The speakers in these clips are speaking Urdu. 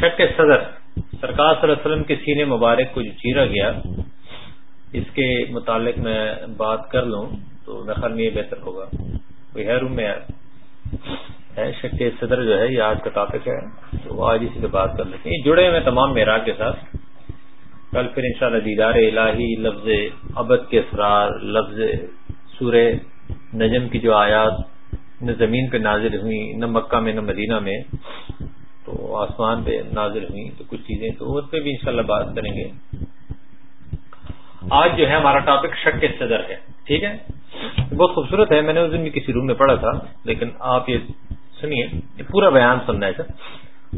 شک صدر سرکار صلی اللہ علیہ وسلم کے سینے مبارک کو جو چیرا گیا، اس کے متعلق میں بات کر لوں تو خیال میں یہ بہتر ہوگا۔ کوئی ہے روم میں؟ ہے شک صدر جو ہے، یہ آج کا ٹاپک ہے، تو آج اسی پہ بات کر لیتے ہیں۔ جڑے ہوئے تمام معراج کے ساتھ۔ کل پھر انشاءاللہ دیدار الہی، لفظ ابد کے اسرار، لفظ سورہ نجم کی جو آیات، نہ زمین پہ نازل ہوئی نہ مکہ میں، نہ مدینہ میں۔ تو آسمان پہ نازل ہوئی تو کچھ چیزیں تو اس پہ بھی انشاءاللہ بات کریں گے۔ آج جو ہے ہمارا ٹاپک شک کے صدر ہے، ٹھیک ہے؟ بہت خوبصورت ہے، میں نے اس دن بھی کسی روم میں پڑھا تھا، لیکن آپ یہ سنیے، یہ پورا بیان سننا ہے سر۔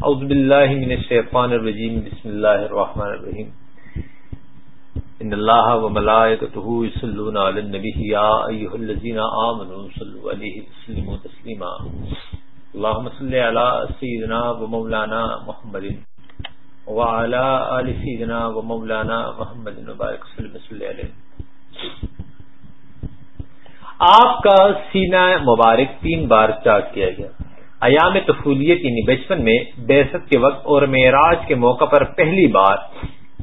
اعوذ باللہ من الشیطان الرجیم، بسم اللہ الرحمن الرحیم۔ ان اللہ و ملائکتہ یصلون علی النبی، یا ایھا الذین آمنوا صلوا علیہ وسلموا تسلیما۔ اللهم صل علی سیدنا و مولانا محمد وعلى آل سیدنا و مولانا محمد مبارک صلی علیہ آپ کا سینہ مبارک تین بار چاک کیا گیا۔ ایام طفولیت یعنی بچپن میں بیست کے وقت اور معراج کے موقع پر پہلی بار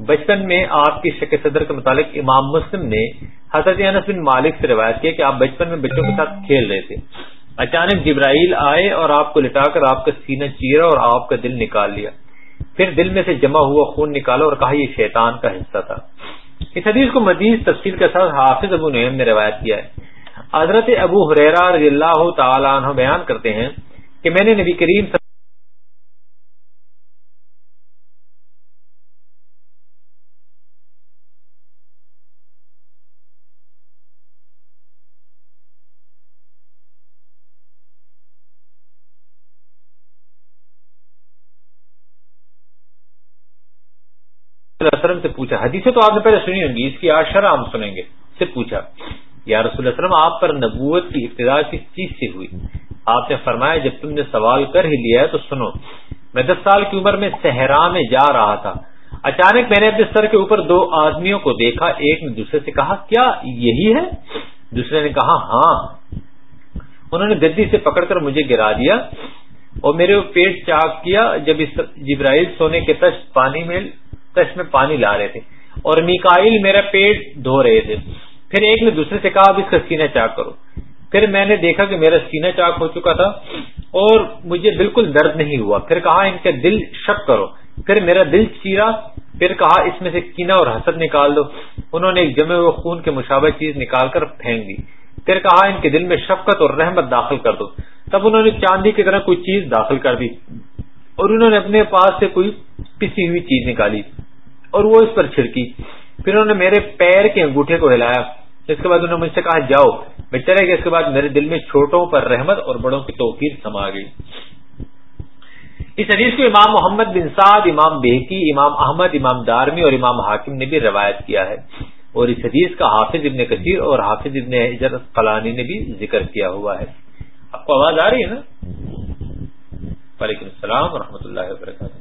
بچپن میں آپ کی شک صدر کے متعلق امام مسلم نے حضرت انس بن مالک سے روایت کیا کہ آپ بچپن میں بچوں کے ساتھ کھیل رہے تھے۔ اچانک جبرائیل آئے اور آپ کو لٹا کر آپ کا سینہ چیرا اور آپ کا دل نکال لیا۔ پھر دل میں سے جمع ہوا خون نکالا اور کہا، یہ شیطان کا حصہ تھا۔ اس حدیث کو مزید تفصیل کے ساتھ حافظ ابو نعیم نے روایت کیا ہے۔ حضرت ابو حریرا رضی اللہ تعالیٰ عنہ بیان کرتے ہیں کہ میں نے نبی کریم وسلم سے پوچھا، حدیثیں تو آپ نے پہلے سنی ہوں گی، اس کی آشر ہم سنیں گے، سے پوچھا، یا رسول اللہ وسلم، آپ پر نبوت کی ابتدا کس چیز سے ہوئی؟ آپ نے فرمایا، جب تم نے سوال کر ہی لیا ہے تو سنو، میں دس سال کی عمر میں صحرا میں جا رہا تھا۔ اچانک میں نے اپنے سر کے اوپر دو آدمیوں کو دیکھا، ایک نے دوسرے سے کہا، کیا یہی ہے؟ دوسرے نے کہا ہاں انہوں نے گدی سے پکڑ کر مجھے گرا دیا اور میرے پیٹ چاک کیا، جب اس جبرائیل سونے کے تش پانی میں تش میں پانی لا رہے تھے۔ اور میکائل میرا پیٹ دھو رہے تھے۔ پھر ایک نے دوسرے سے کہا، اب اس کا سینہ چاک کرو۔ پھر میں نے دیکھا کہ میرا سینہ چاک ہو چکا تھا اور مجھے بالکل درد نہیں ہوا۔ پھر کہا، ان کا دل شک کرو۔ پھر میرا دل چیرا۔ پھر کہا، اس میں سے کینا اور حسد نکال دو۔ انہوں نے ایک جمے ہوئے خون کے مشابہ چیز نکال کر پھینک دی۔ پھر کہا، ان کے دل میں شفقت اور رحمت داخل کر دو۔ تب انہوں نے چاندی کی طرح کوئی چیز داخل کر دی اور انہوں نے اپنے پاس سے کوئی پسی ہوئی چیز نکالی۔ اور وہ اس پر چھڑکی۔ پھر انہوں نے میرے پیر کے انگوٹھے کو ہلایا۔ اس کے بعد انہوں نے مجھ سے کہا، جاؤ۔ میں چلے گا اس کے بعد میرے دل میں چھوٹوں پر رحمت اور بڑوں کی توقیر سما گئی۔ اس حدیث کو امام محمد بن سعد، امام بیکی امام احمد، امام دارمی اور امام حاکم نے بھی روایت کیا ہے۔ اور اس حدیث کا حافظ ابن کثیر اور حافظ ابن حجرت فلانی نے بھی ذکر کیا ہوا ہے۔ آپ کو آواز آ رہی ہے نا؟ وعلیکم السلام ورحمۃ اللہ وبرکاتہ۔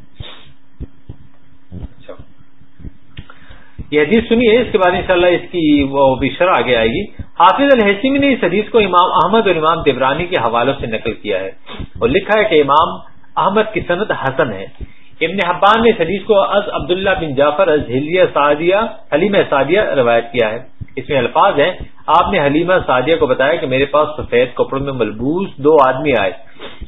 یہ حدیث سنیے، اس کے بعد انشاءاللہ اس کی وہ بھی شرح آگے آئے گی۔ حافظ الحسمی نے اس حدیث کو امام احمد اور امام دبرانی کے حوالوں سے نقل کیا ہے اور لکھا ہے کہ امام احمد کی صنعت حسن ہے۔ ابن حبان نے اس حدیث کو از عبداللہ بن جعفر از سعدیہ حلیم سعدیہ روایت کیا ہے۔ اس میں الفاظ ہیں۔ آپ نے حلیمہ سعدیہ کو بتایا کہ میرے پاس سفید کپڑوں میں ملبوس دو آدمی آئے۔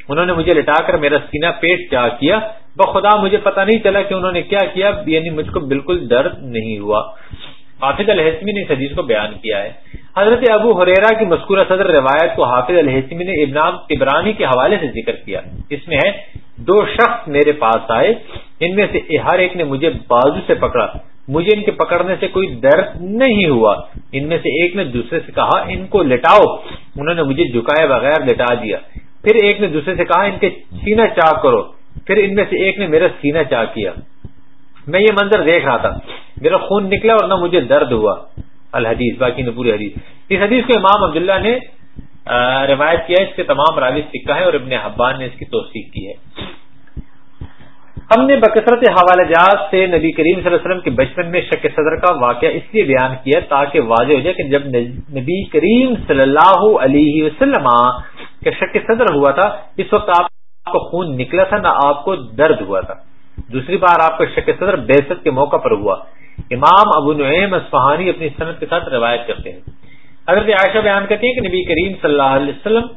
انہوں نے مجھے لٹا کر میرا سینہ پیٹ چاہ کیا۔ بخدا مجھے پتا نہیں چلا کہ انہوں نے کیا کیا یعنی مجھ کو بالکل درد نہیں ہوا۔ حافظ الحسمی نے اس حدیث کو بیان کیا ہے۔ حضرت ابو حریرا کی مذکورہ صدر روایت کو حافظ الحسمی نے ابنام ابرانی کے حوالے سے ذکر کیا۔ اس میں ہے، دو شخص میرے پاس آئے، ان میں سے ہر ایک نے مجھے بازو سے پکڑا۔ مجھے ان کے پکڑنے سے کوئی درد نہیں ہوا۔ ان میں سے ایک نے دوسرے سے کہا، ان کو لٹاؤ۔ انہوں نے مجھے جھکائے بغیر لٹا دیا۔ پھر ایک نے دوسرے سے کہا، ان کے سینہ چاک کرو۔ پھر ان میں سے ایک نے میرا سینہ چاک کیا۔ میں یہ منظر دیکھ رہا تھا۔ میرا خون نکلا اور نہ مجھے درد ہوا۔ الحدیث، باقی نے پوری حدیث۔ اس حدیث کو امام عبداللہ نے روایت کیا اس کے تمام راوی سکھا ہے اور ابن حبان نے اس کی توثیق کی ہے۔ ہم نے بکثرت حوالہ جات سے نبی کریم صلی اللہ علیہ وسلم کے بچپن میں شک صدر کا واقعہ اس لیے بیان کیا تاکہ واضح ہو جائے کہ جب نبی کریم صلی اللہ علیہ وسلم کا شک صدر ہوا تھا، اس وقت آپ کو خون نکلا تھا، نہ آپ کو درد ہوا تھا۔ دوسری بار آپ کا شک صدر بیست کے موقع پر ہوا۔ امام ابو نعیم اسفہانی اپنی صنعت کے ساتھ روایت کرتے ہیں۔ حضرت عائشہ بیان کرتے ہیں کہ نبی کریم صلی اللہ علیہ وسلم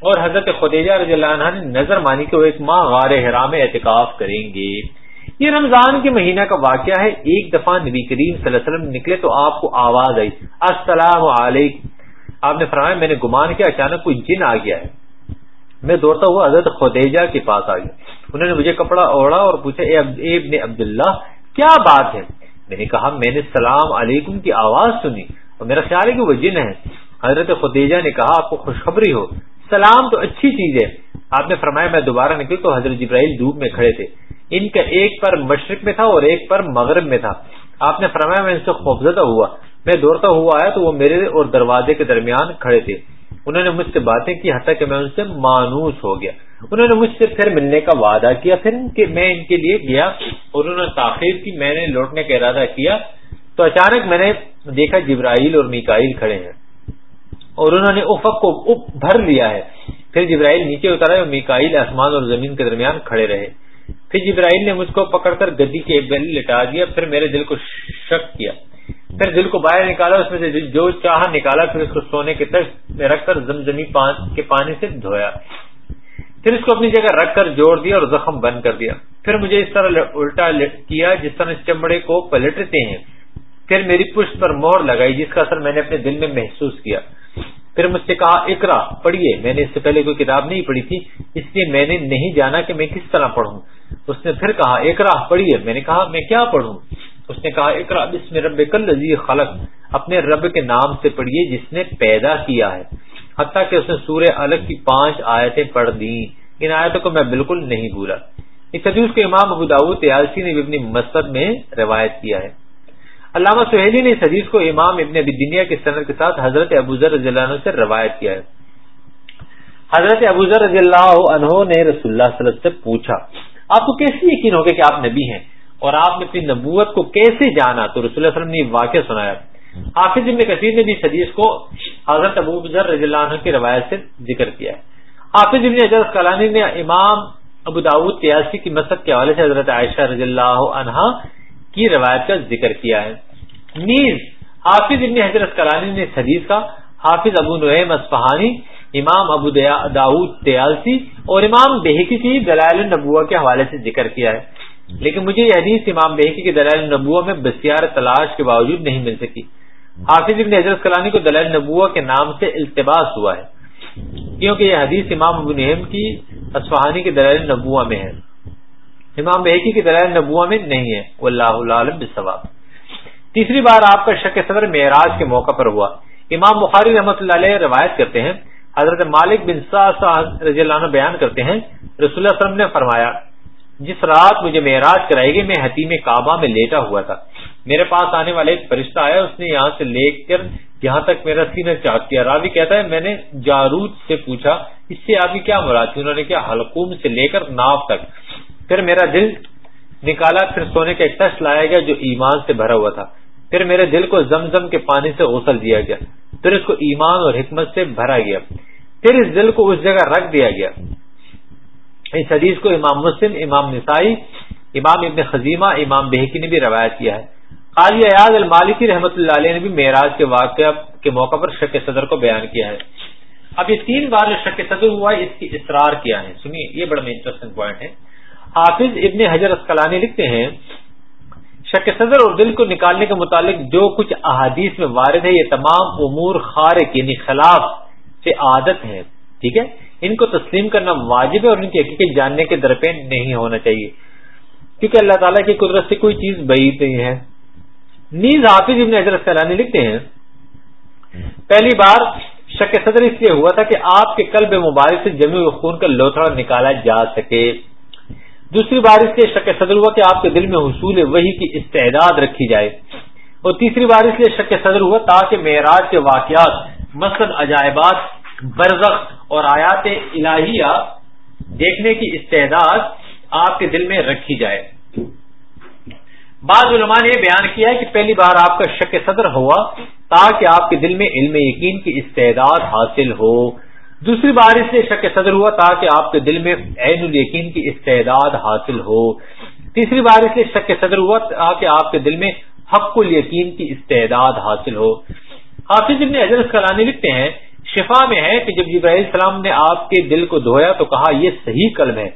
اور حضرت خدیجہ رضی اللہ عنہ نے نظر مانی کہ وہ ایک ماہ غار حرام اعتکاف کریں گے۔ یہ رمضان کے مہینہ کا واقعہ ہے۔ ایک دفعہ نبی کریم صلی اللہ علیہ وسلم نکلے تو آپ کو آواز آئی، السلام علیکم۔ آپ نے فرمایا، میں نے گمان کیا، اچانک کوئی جن آ گیا ہے۔ میں دوڑتا ہوا حضرت خدیجہ کے پاس آ گیا۔ انہوں نے مجھے کپڑا اوڑا اور پوچھا، اے ابن عبداللہ، کیا بات ہے؟ میں نے کہا، میں نے سلام علیکم کی آواز سنی اور میرا خیال ہے کہ وہ جن ہے حضرت خدیجہ نے کہا، آپ کو خوشخبری ہو۔ سلام تو اچھی چیز ہے۔ آپ نے فرمایا میں دوبارہ نکل تو حضرت جبرائیل دھوپ میں کھڑے تھے۔ ان کا ایک پر مشرق میں تھا اور ایک پر مغرب میں تھا۔ آپ نے فرمایا میں ان سے خوفزدہ ہوا۔ میں دوڑتا ہوا آیا تو وہ میرے اور دروازے کے درمیان کھڑے تھے۔ انہوں نے مجھ سے باتیں کی حتیٰ کہ میں ان سے مانوس ہو گیا۔ انہوں نے مجھ سے پھر ملنے کا وعدہ کیا۔ پھر میں ان کے لیے گیا اور انہوں نے تاخیر کی۔ میں نے لوٹنے کا ارادہ کیا تو اچانک میں نے دیکھا جبرائیل اور میکائل کھڑے ہیں۔ اور انہوں نے افق کو اپ بھر لیا ہے۔ پھر جبرائیل نیچے اترا اور میکائل آسمان اور زمین کے درمیان کھڑے رہے۔ پھر جبرائیل نے مجھ کو پکڑ کر گدی کے بل لٹا دیا۔ پھر میرے دل کو شک کیا۔ پھر دل کو باہر نکالا، اس میں سے جو چاہا نکالا۔ پھر اس کو سونے کے تک میں رکھ کر زمزمی کے پانی سے دھویا۔ پھر اس کو اپنی جگہ رکھ کر جوڑ دیا اور زخم بند کر دیا۔ پھر مجھے اس طرح الٹا کیا، جس طرح چمڑے کو پلٹتے ہیں۔ پھر میری پشت پر مور لگائی، جس کا اثر میں نے اپنے دل میں محسوس کیا۔ پھر مجھ سے کہا اکرا پڑھیے، میں نے اس سے پہلے کوئی کتاب نہیں پڑھی تھی، اس لیے میں نے نہیں جانا کہ میں کس طرح پڑھوں۔ اس نے پھر کہا اکرا پڑھیے۔ میں نے کہا، میں کیا پڑھوں؟ اس نے کہا اکرا بسم رب کل خلق، اپنے رب کے نام سے پڑھیے جس نے پیدا کیا ہے۔ حتیٰ کہ اس نے سورہ الگ کی پانچ آیتیں پڑھ دی ان آیتوں کو میں بالکل نہیں بھولا۔ اس حدیث کو امام ابو داود تیالسی نے اپنی مسد میں روایت کیا ہے۔ علامہ سہیلی نے اس حدیث کو امام ابن ابی دنیا کے صنعت کے ساتھ حضرت ابوذر رضی اللہ عنہ سے روایت کیا ہے۔ حضرت ابوذر رضی اللہ عنہ نے رسول اللہ صلی اللہ علیہ وسلم سے پوچھا، آپ کو کیسے یقین ہوگا کہ آپ نبی ہیں؟ اور آپ نے اپنی نبوت کو کیسے جانا؟ تو رسول اللہ علیہ وسلم نے واقعہ سنایا۔ حافظ ابن کثیر نے بھی اس حدیث کو حضرت ابو ذر رضی اللہ عنہ کی روایت سے ذکر کیا ہے۔ حافظ ابن حضرت کلانی نے امام ابو داود تیاسی کی مسد کے حوالے سے حضرت عائشہ رضی اللہ عنہ کی روایت کا ذکر کیا ہے۔ نیز، حافظ ابن حضرت کلانی نے اس حدیث کا، حافظ ابو نعیم اسفہانی امام ابو داود تیالسی اور امام بحقی کی دلائل النبوہ کے حوالے سے ذکر کیا ہے۔ لیکن مجھے یہ حدیث امام بحقی کی دلائل النبوہ میں بسیار تلاش کے باوجود نہیں مل سکی۔ حافظ ابن حضرت کلانی کو دلائل نبوہ کے نام سے التباس ہوا ہے۔ کیونکہ یہ حدیث امام ابو نعیم کی اسفہانی کے دلائل نبوہ میں ہے۔ امام بحقی کی دلائل نبوہ میں نہیں ہے وہ اللہ عالم تیسری بار آپ کا شک صدر معراج کے موقع پر ہوا۔ امام بخاری رحمۃ اللہ علیہ روایت کرتے ہیں، حضرت مالک بن رضی اللہ عنہ بیان کرتے ہیں، رسول اللہ علیہ وسلم نے فرمایا، جس رات مجھے معراج کرائی گئی، میں حتیم کعبہ میں لیٹا ہوا تھا۔ میرے پاس آنے والا ایک فرشتہ آیا، اس نے یہاں سے لے کر یہاں تک میرا سینہ چاک کیا۔ راوی کہتا ہے، میں نے جارود سے پوچھا، اس سے آپ کی کیا مراد تھی؟ انہوں نے کیا حلقوم سے لے کر ناف تک۔ پھر میرا دل نکالا، پھر سونے کا ایک تش لایا گیا جو ایمان سے بھرا ہوا تھا۔ پھر میرے دل کو زمزم کے پانی سے غسل دیا گیا۔ پھر اس کو ایمان اور حکمت سے بھرا گیا۔ پھر اس دل کو اس جگہ رکھ دیا گیا۔ اس حدیث کو امام مسلم، امام نسائی، امام ابن خزیمہ، امام بحقی نے بھی روایت کیا ہے۔ قاضی ایاز المالکی رحمۃ اللہ علیہ نے بھی معراج کے واقعہ کے موقع پر شک صدر کو بیان کیا ہے۔ اب یہ تین بار جو شک صدر ہوا، اس کی اصرار کیا ہے۔ سنیے، یہ بڑا انٹرسٹنگ پوائنٹ ہے۔ حافظ ابن حجر اسکلانی لکھتے ہیں، شک صدر اور دل کو نکالنے کے متعلق جو کچھ احادیث میں وارد ہے، یہ تمام امور خارق یعنی خلاف سے عادت ہے، ٹھیک ہے؟ ان کو تسلیم کرنا واجب ہے اور ان کی حقیقت جاننے کے درپے نہیں ہونا چاہیے۔ کیونکہ اللہ تعالیٰ کی قدرت سے کوئی چیز بہی نہیں ہے۔ نیز حافظ ابن حضرت سیلانی لکھتے ہیں، پہلی بار شک صدر اس لیے ہوا تھا کہ آپ کے قلب مبارک سے جمی خون کا لوتھڑا نکالا جا سکے۔ دوسری بار اس لیے شک صدر ہوا کہ آپ کے دل میں حصول وہی کی استعداد رکھی جائے۔ اور تیسری بار اس لیے شک صدر ہوا تاکہ معراج کے واقعات، مثلاً عجائبات، برزخ اور آیات الہیہ دیکھنے کی استعداد آپ کے دل میں رکھی جائے۔ بعض علماء نے بیان کیا ہے کہ پہلی بار آپ کا شک صدر ہوا تاکہ آپ کے دل میں علم یقین کی استعداد حاصل ہو۔ دوسری بار اس سے شک صدر ہوا تاکہ آپ کے دل میں عین الیقین کی استعداد حاصل ہو۔ تیسری بار اس لیے شک صدر ہوا کہ آپ کے دل میں حق الیقین کی استعداد حاصل ہو۔ حافظ ابن حضرت کلانی لکھتے ہیں، شفا میں ہے کہ جب جبرائیل السلام نے آپ کے دل کو دھویا تو کہا، یہ صحیح قلم ہے۔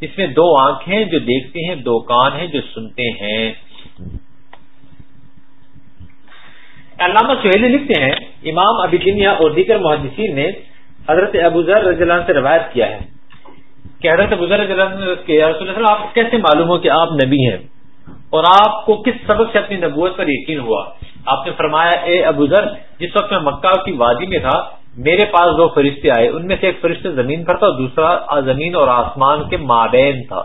اس میں دو آنکھیں جو دیکھتے ہیں، دو کان ہیں جو سنتے ہیں۔ علامہ سہیلی لکھتے ہیں، امام ابی دنیا اور دیگر محدثین نے حضرت ابو ذر رضی اللہ عنہ سے روایت کیا ہے کہ حضرت ابو ذر رضی اللہ عنہ کے رسول اللہ، آپ کیسے معلوم ہو کہ آپ نبی ہیں؟ اور آپ کو کس سبق سے اپنی نبوت پر یقین ہوا؟ آپ نے فرمایا، اے ابو ذر، جس وقت میں مکہ کی وادی میں تھا، میرے پاس دو فرشتے آئے۔ ان میں سے ایک فرشتہ زمین پر تھا اور دوسرا زمین اور آسمان کے مابین تھا۔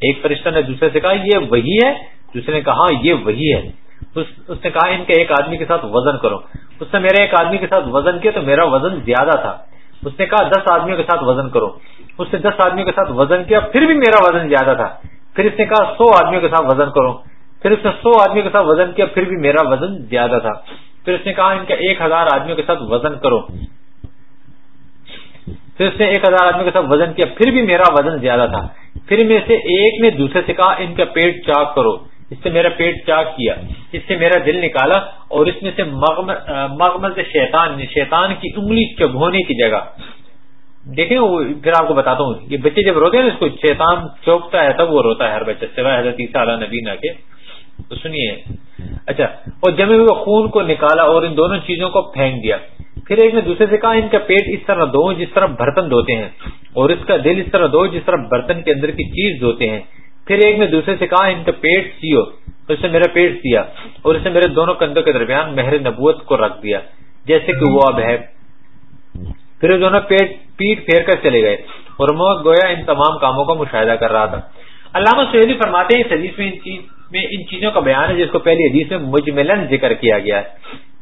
ایک فرشتہ نے دوسرے سے کہا، یہ وہی ہے؟ دوسرے نے کہا ہاں، یہ وہی ہے۔ اس نے کہا، ان کا ایک آدمی کے ساتھ وزن کرو۔ اس نے، میرے ایک آدمی کے ساتھ وزن کیا تو میرا وزن زیادہ تھا۔ اس نے کہا دس آدمیوں کے ساتھ وزن کرو۔ اس نے دس آدمیوں کے ساتھ وزن کیا، پھر بھی میرا وزن زیادہ تھا۔ پھر اس نے کہا سو آدمیوں کے ساتھ وزن کرو۔ پھر اس نے سو آدمیوں کے ساتھ وزن کیا، پھر بھی میرا وزن زیادہ تھا۔ پھر اس نے کہا ان کا ایک ہزار آدمیوں کے ساتھ وزن کرو۔ پھر اس نے ایک ہزار آدمیوں کے ساتھ وزن کیا، پھر بھی میرا وزن زیادہ تھا۔ پھر میں سے ایک نے دوسرے سے کہا ان کا پیٹ چاک کرو۔ اس سے میرا پیٹ چاک کیا، اس سے میرا دل نکالا اور اس میں سے مغمز شیطان شیطان کی انگلی چبھونے کی جگہ۔ دیکھیں پھر آپ کو بتاتا ہوں، یہ بچے جب روتے ہیں نا اس کو، شیطان چوکتا ہے تب وہ روتا ہے ہر بچے سوائے حضرت عیسیٰ علیہ نبینا کے۔ تو سنیے۔ اچھا اور جمے ہوئے خون کو نکالا اور ان دونوں چیزوں کو پھینک دیا۔ پھر ایک نے دوسرے سے کہا، ان کا پیٹ اس طرح دو جس طرح برتن دھوتے ہیں اور اس کا دل اس طرح دو جس طرح برتن کے اندر کی چیز دھوتے ہیں۔ پھر ایک نے دوسرے سے کہا، ان کا پیٹ سیو۔ اس نے میرا پیٹ سیا اور اس نے میرے دونوں کندھوں کے درمیان مہر نبوت کو رکھ دیا، جیسے کہ وہ اب ہے۔ پھر دونوں پیٹ پیٹ پھیر کر چلے گئے اور میں گویا ان تمام کاموں کا مشاہدہ کر رہا تھا۔ علامہ سہیلی فرماتے ہیں اس حدیث میں ان چیز میں ان چیزوں کا بیان ہے جس کو پہلی حدیث میں مجملن ذکر کیا گیا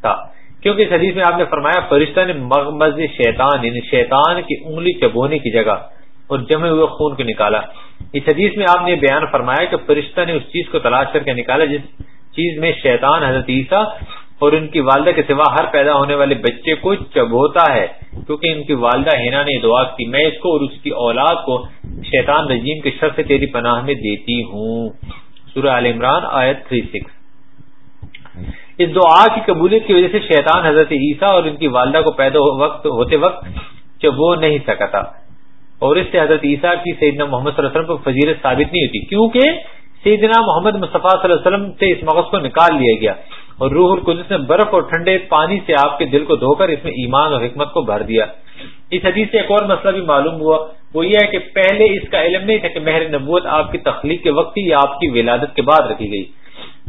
تھا۔ کیونکہ اس حدیث میں آپ نے فرمایا، فرشتہ نے مغمز شیطان یعنی شیطان کی انگلی چبونے کی جگہ اور جمے ہوئے خون کو نکالا۔ اس حدیث میں آپ نے بیان فرمایا کہ فرشتہ نے اس چیز کو تلاش کر کے نکالا جس چیز میں شیطان حضرت عیسیٰ اور ان کی والدہ کے سوا ہر پیدا ہونے والے بچے کو چبوتا ہے، کیونکہ ان کی والدہ ہینا نے دعا کی، میں اس کو اور اس کی اولاد کو شیطان رجیم کے شر سے تیری پناہ میں دیتی ہوں۔ سورہ عال عمران آیت 36 اس دعا کی قبولیت کی وجہ سے شیطان حضرت عیسیٰ اور ان کی والدہ کو پیدا وقت ہوتے وقت چبو نہیں سکا تھا اور اس سے حضرت عیسیٰ کی سیدنا محمد صلی اللہ علیہ وسلم کو فضیرت ثابت نہیں ہوتی، کیونکہ سیدنا محمد مصطفیٰ صلی اللہ علیہ وسلم سے اس مغز کو نکال لیا گیا اور روح القدس نے برف اور ٹھنڈے پانی سے آپ کے دل کو دھو کر اس میں ایمان اور حکمت کو بھر دیا۔ اس حدیث سے ایک اور مسئلہ بھی معلوم ہوا، وہ یہ ہے کہ پہلے اس کا علم نہیں تھا کہ مہر نبوت آپ کی تخلیق کے وقت ہی یا آپ کی ولادت کے بعد رکھی گئی۔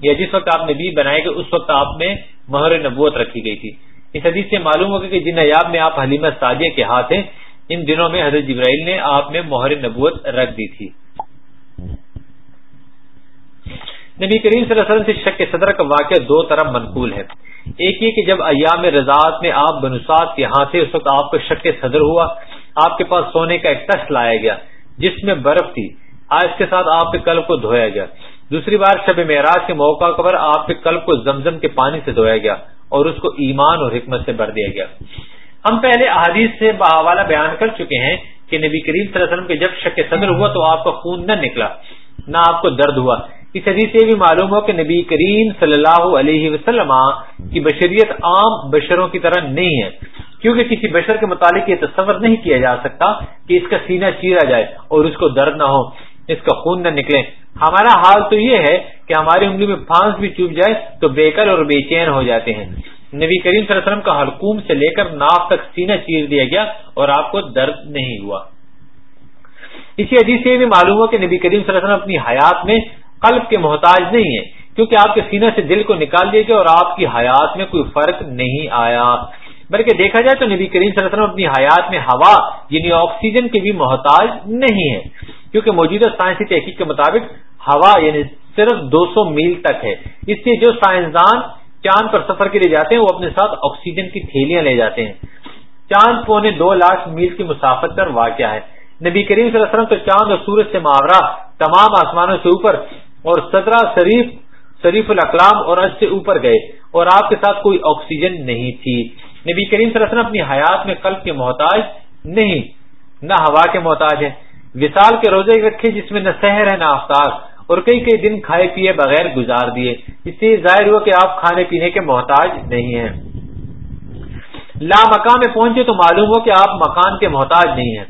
یا جس وقت آپ نبی بنائے گئے اس وقت آپ میں مہر نبوت رکھی گئی تھی۔ اس حدیث سے معلوم ہوگا کہ جن ایاب میں آپ حلیمہ سعدیہ کے ہاتھ ہیں ان دنوں میں حضرت جبرائیل نے آپ میں مہر نبوت رکھ دی تھی۔ نبی کریم صلی اللہ علیہ وسلم سے شک صدر کا واقعہ دو طرح منقول ہے۔ ایک یہ کہ جب ایام رضاعت میں آپ بنسات کے ہاں اس وقت آپ کو شک صدر ہوا، آپ کے پاس سونے کا ایک ٹس لایا گیا، جس میں برف تھی۔ آج کے ساتھ آپ کے قلب کو دھویا گیا۔ دوسری بار شب معراج کے موقع پر آپ کے قلب کو زمزم کے پانی سے دھویا گیا اور اس کو ایمان اور حکمت سے بھر دیا گیا۔ ہم پہلے احادیث سے بحوالہ بیان کر چکے ہیں کہ نبی کریم صلی اللہ علیہ وسلم کے جب شک صدر ہوا تو آپ کا خون نہ نکلا، نہ آپ کو درد ہوا۔ اس حدیث سے بھی معلوم ہو کہ نبی کریم صلی اللہ علیہ وسلم کی بشریت عام بشروں کی طرح نہیں ہے، کیونکہ کسی بشر کے متعلق یہ تصور نہیں کیا جا سکتا کہ اس کا سینہ چیرا جائے اور اس کو درد نہ ہو، اس کا خون نہ نکلے۔ ہمارا حال تو یہ ہے کہ ہماری انگلی میں پھانس بھی چوب جائے تو بےکل اور بے چین ہو جاتے ہیں۔ نبی کریم صلی اللہ علیہ وسلم کا حلقوم سے لے کر ناف تک سینہ چیر دیا گیا اور آپ کو درد نہیں ہوا۔ اسی حدیث سے بھی معلوم ہوا کہ نبی کریم صلی اللہ علیہ وسلم اپنی حیات میں قلب کے محتاج نہیں ہے کیونکہ آپ کے سینہ سے دل کو نکال دیا گیا اور آپ کی حیات میں کوئی فرق نہیں آیا۔ بلکہ دیکھا جائے تو نبی کریم صلی اللہ علیہ وسلم اپنی حیات میں ہوا یعنی آکسیجن کے بھی محتاج نہیں ہے کیونکہ موجودہ سائنسی تحقیق کے مطابق ہوا یعنی صرف دو سو میل تک ہے۔ اس لیے جو سائنسدان چاند پر سفر کے لیے جاتے ہیں، وہ اپنے ساتھ آکسیجن کی تھیلیاں لے جاتے ہیں۔ چاند پونے دو لاکھ میل کی مسافت پر واقع ہے۔ نبی کریم صلی اللہ علیہ وسلم تو چاند اور سورج سے محاورہ تمام آسمانوں سے اوپر اور سترہ شریف شریف الاقلام اور اج سے اوپر گئے اور آپ کے ساتھ کوئی آکسیجن نہیں تھی۔ نبی کریم صلی اللہ علیہ وسلم اپنی حیات میں قلب کے محتاج نہیں، نہ ہوا کے محتاج ہے وصال کے روزے رکھے جس میں نہ سحر ہے نہ آفتاب اور کئی کئی دن کھائے پیے بغیر گزار دیے۔ اس سے ظاہر ہوا کہ آپ کھانے پینے کے محتاج نہیں ہیں۔ لا مکان میں پہنچے تو معلوم ہو کہ آپ مکان کے محتاج نہیں ہیں۔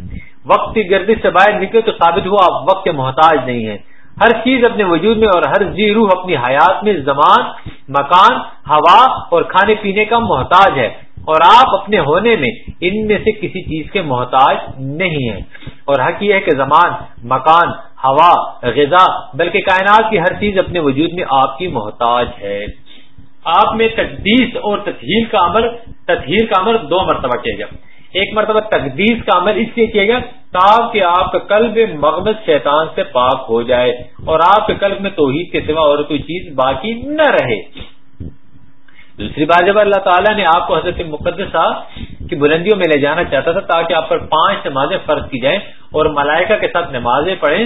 وقت کی گردش سے باہر نکلے تو ثابت ہوا آپ وقت کے محتاج نہیں ہیں۔ ہر چیز اپنے وجود میں اور ہر جی روح اپنی حیات میں، زمان، مکان، ہوا اور کھانے پینے کا محتاج ہے۔ اور آپ اپنے ہونے میں ان میں سے کسی چیز کے محتاج نہیں ہیں۔ اور حق یہ ہے کہ زمان، مکان، ہوا، غذا، بلکہ کائنات کی ہر چیز اپنے وجود میں آپ کی محتاج ہے۔ آپ میں تقدیس اور تطہیر کا عمل، تطہیر کا عمل دو مرتبہ کیا گیا۔ ایک مرتبہ تقدیس کا عمل اس لیے کیا گیا تاکہ آپ کا قلب مغمت شیطان سے پاک ہو جائے اور آپ کے قلب میں توحید کے سوا اور کوئی چیز باقی نہ رہے۔ دوسری بات، جب اللہ تعالیٰ نے آپ کو حضرت مقدسہ کی بلندیوں میں لے جانا چاہتا تھا تاکہ آپ پر پانچ نمازیں فرض کی جائیں اور ملائکہ کے ساتھ نمازیں پڑھیں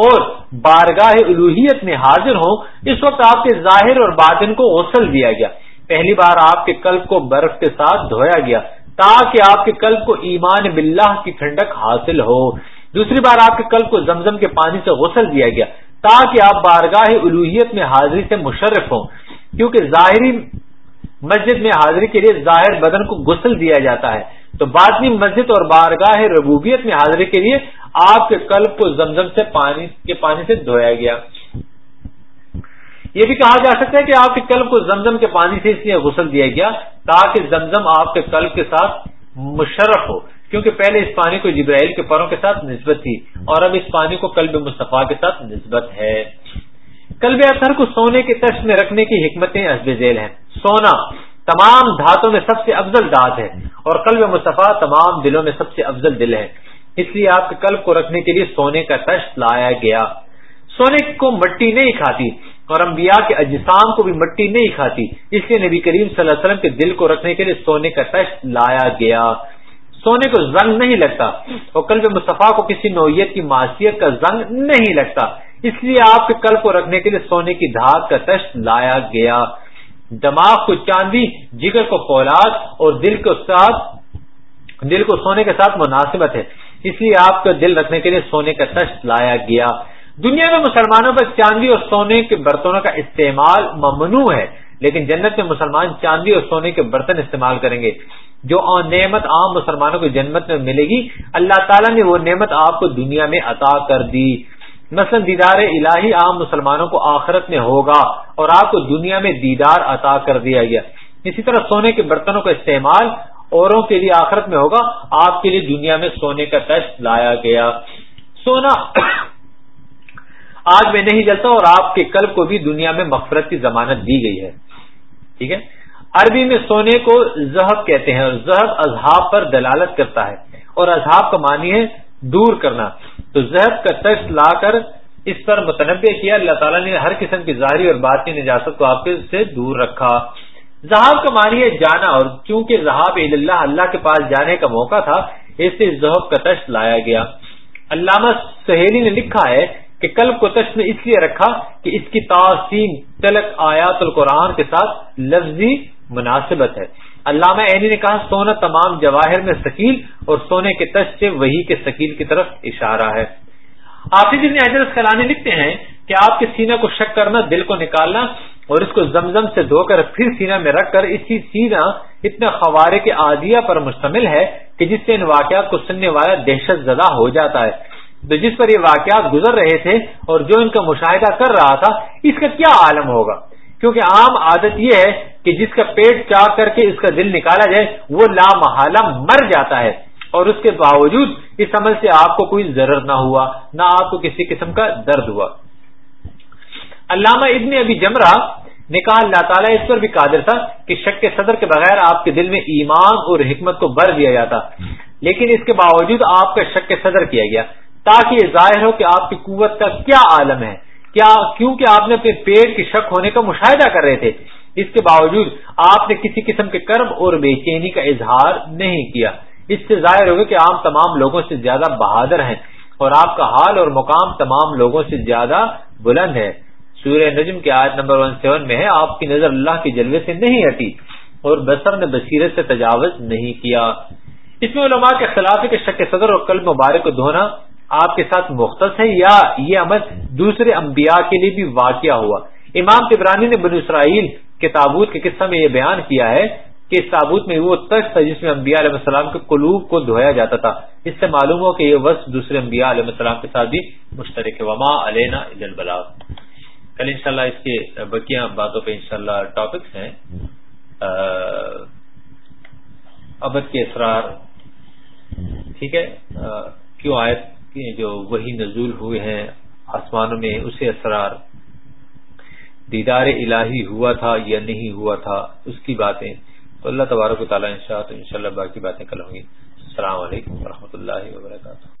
اور بارگاہ الوحیت میں حاضر ہوں، اس وقت آپ کے ظاہر اور باطن کو غسل دیا گیا۔ پہلی بار آپ کے قلب کو برف کے ساتھ دھویا گیا تاکہ آپ کے قلب کو ایمان باللہ کی ٹھنڈک حاصل ہو۔ دوسری بار آپ کے قلب کو زمزم کے پانی سے غسل دیا گیا تاکہ آپ بارگاہ الوحیت میں حاضری سے مشرف ہوں۔ کیونکہ ظاہری مسجد میں حاضری کے لیے ظاہر بدن کو غسل دیا جاتا ہے۔ تو باطنی مسجد اور بارگاہ ربوبیت میں حاضری کے لیے آپ کے قلب کو زمزم سے پانی کے پانی سے دھویا گیا۔ یہ بھی کہا جا سکتا ہے کہ آپ کے قلب کو زمزم کے پانی سے اس لیے غسل دیا گیا تاکہ زمزم آپ کے قلب کے ساتھ مشرف ہو۔ کیونکہ پہلے اس پانی کو جبرائیل کے پروں کے ساتھ نسبت تھی اور اب اس پانی کو قلب مصطفیٰ کے ساتھ نسبت ہے۔ کلب اثر کو سونے کے تشت میں رکھنے کی حکمتیں حسب ذیل ہیں۔ سونا تمام دھاتوں میں سب سے افضل دھات ہے اور قلب مصطفیٰ تمام دلوں میں سب سے افضل دل ہے۔ اس لیے آپ کے قلب کو رکھنے کے لیے سونے کا تشت لایا گیا۔ سونے کو مٹی نہیں کھاتی اور انبیاء کے اجسام کو بھی مٹی نہیں کھاتی۔ اس لیے نبی کریم صلی اللہ علیہ وسلم کے دل کو رکھنے کے لیے سونے کا تشت لایا گیا۔ سونے کو زنگ نہیں لگتا اور قلب مصطفیٰ کو کسی نوعیت کی معاشیت کا زنگ نہیں لگتا۔ اس لیے آپ کے قلب کو رکھنے کے لیے سونے کی دھات کا تشت لایا گیا۔ دماغ کو چاندی، جگر کو فولاد اور دل کو ساتھ، دل کو سونے کے ساتھ مناسبت ہے۔ اس لیے آپ کا دل رکھنے کے لیے سونے کا تشت لایا گیا۔ دنیا میں مسلمانوں پر چاندی اور سونے کے برتنوں کا استعمال ممنوع ہے، لیکن جنت میں مسلمان چاندی اور سونے کے برتن استعمال کریں گے۔ جو نعمت عام مسلمانوں کو جنت میں ملے گی، اللہ تعالیٰ نے وہ نعمت آپ کو دنیا میں عطا کر دی۔ مثلا دیدار الہی عام مسلمانوں کو آخرت میں ہوگا اور آپ کو دنیا میں دیدار عطا کر دیا گیا۔ اسی طرح سونے کے برتنوں کا استعمال اوروں کے لیے آخرت میں ہوگا، آپ کے لیے دنیا میں سونے کا ٹچ لایا گیا۔ سونا آگ میں نہیں جلتا اور آپ کے قلب کو بھی دنیا میں مغفرت کی ضمانت دی گئی ہے۔ ٹھیک ہے؟ عربی میں سونے کو زہب کہتے ہیں اور زہب اذہاب پر دلالت کرتا ہے اور اذہاب کا معنی ہے دور کرنا۔ تو زہب کا ٹیسٹ لا کر اس پر متنوع کیا۔ اللہ تعالیٰ نے ہر قسم کی ظاہری اور باطنی نجاست کو آپ سے دور رکھا۔ زہاب کا معنی ہے جانا اور چونکہ زہاب اللہ اللہ کے پاس جانے کا موقع تھا، اس سے زہب کا ٹیسٹ لایا گیا۔ علامہ سہیلی نے لکھا ہے کہ کلب کو تشت نے اس لیے رکھا کہ اس کی تاثین تلک آیات القرآن کے ساتھ لفظی مناسبت ہے۔ علامہ عینی نے کہا، سونا تمام جواہر میں سکیل اور سونے کے تش سے وہی کے سکیل کی طرف اشارہ ہے۔ آفیز ابن حضرت کلانی لکھتے ہیں کہ آپ کے سینہ کو شک کرنا، دل کو نکالنا اور اس کو زمزم سے دھو کر پھر سینہ میں رکھ کر اسی سینہ اتنے خوارے کے عادیہ پر مشتمل ہے کہ جس سے ان واقعات کو سننے والا دہشت زدہ ہو جاتا ہے۔ تو جس پر یہ واقعات گزر رہے تھے اور جو ان کا مشاہدہ کر رہا تھا، اس کا کیا عالم ہوگا؟ کیونکہ عام عادت یہ ہے کہ جس کا پیٹ چاہ کر کے اس کا دل نکالا جائے، وہ لا محالہ مر جاتا ہے۔ اور اس کے باوجود اس عمل سے آپ کو کوئی ضرر نہ ہوا، نہ آپ کو کسی قسم کا درد ہوا۔ علامہ ابن ابھی جمرہ نے کہا، اللہ تعالیٰ اس پر بھی قادر تھا کہ شک کے صدر کے بغیر آپ کے دل میں ایمان اور حکمت کو بر دیا جاتا۔ لیکن اس کے باوجود آپ کا شک کے صدر کیا گیا، تاکہ یہ ظاہر ہو کہ آپ کی قوت کا کیا عالم ہے۔ کیا کیونکہ آپ نے اپنے پیٹ کی شک ہونے کا مشاہدہ کر رہے تھے، اس کے باوجود آپ نے کسی قسم کے کرب اور بے چینی کا اظہار نہیں کیا۔ اس سے ظاہر ہوگا کہ آپ تمام لوگوں سے زیادہ بہادر ہیں اور آپ کا حال اور مقام تمام لوگوں سے زیادہ بلند ہے۔ سورہ نجم کی آیت نمبر ون سیون میں ہے، آپ کی نظر اللہ کے جلوے سے نہیں ہٹی اور بسر نے بصیرت سے تجاوز نہیں کیا۔ اس میں علماء کے خلاف ہے کہ شک صدر اور قلب مبارک کو دھونا آپ کے ساتھ مختص ہے یا یہ عمل دوسرے انبیاء کے لیے بھی واقعہ ہوا؟ امام تبرانی نے بن اسرائیل کے تابوت کے قصہ میں یہ بیان کیا ہے کہ اس تابوت میں وہ تخت تھا جس میں انبیاء علیہ السلام کے قلوب کو دھویا جاتا تھا۔ اس سے معلوم ہو کہ یہ وقت دوسرے انبیاء علیہ السلام کے ساتھ بھی مشترک ہے۔ وما علینا بلاغ کل انشاءاللہ اس کے بکیاں باتوں پہ انشاءاللہ ٹاپکس ہیں۔ ابد کے اسرار ٹھیک ہے؟ کیوں آیت جو وہی نزول ہوئے ہیں، آسمانوں میں اسے اسرار۔ دیدار الہی ہوا تھا یا نہیں ہوا تھا، اس کی باتیں۔ تو اللہ تبارک و تعالیٰ ان شاء تو ان باقی باتیں کل ہوں گی۔ السلام علیکم و اللہ وبرکاتہ۔